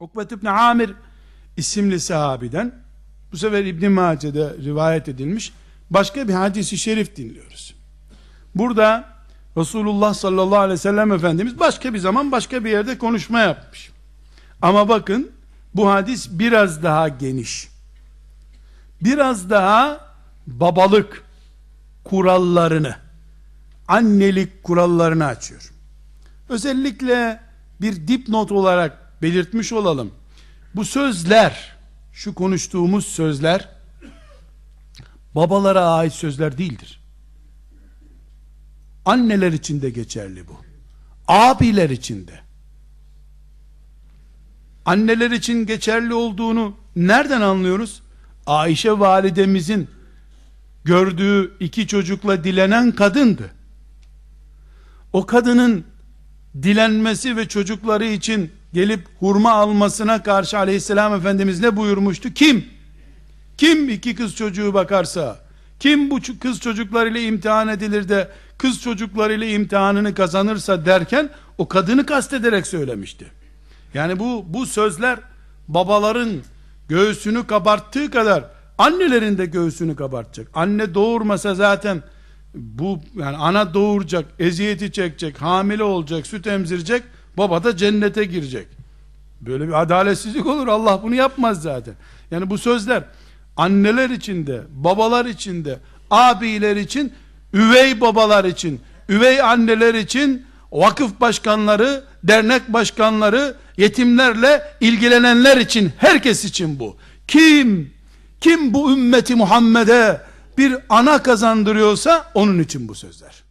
Ukbet İbni Amir isimli sahabiden bu sefer İbn Mace'de rivayet edilmiş başka bir hadisi şerif dinliyoruz. Burada Resulullah sallallahu aleyhi ve sellem Efendimiz başka bir zaman başka bir yerde konuşma yapmış. Ama bakın bu hadis biraz daha geniş. Biraz daha babalık kurallarını, annelik kurallarını açıyor. Özellikle bir dipnot olarak belirtmiş olalım. Bu sözler, şu konuştuğumuz sözler babalara ait sözler değildir. Anneler için de geçerli bu. Abiler için de. Anneler için geçerli olduğunu nereden anlıyoruz? Ayşe validemizin gördüğü iki çocukla dilenen kadındı. O kadının dilenmesi ve çocukları için gelip hurma almasına karşı aleyhisselam efendimiz ne buyurmuştu? Kim? Kim iki kız çocuğu bakarsa, kim bu kız çocuklarıyla imtihan edilir de kız çocuklarıyla imtihanını kazanırsa derken o kadını kastederek söylemişti. Yani bu bu sözler babaların göğsünü kabarttığı kadar annelerin de göğsünü kabartacak. Anne doğurmasa zaten bu yani ana doğuracak, eziyeti çekecek, hamile olacak, süt emzirecek, baba da cennete girecek. Böyle bir adaletsizlik olur. Allah bunu yapmaz zaten. Yani bu sözler anneler için de, babalar için de, abiler için, üvey babalar için, üvey anneler için, vakıf başkanları, dernek başkanları, yetimlerle ilgilenenler için, herkes için bu. Kim, kim bu ümmeti Muhammed'e bir ana kazandırıyorsa onun için bu sözler.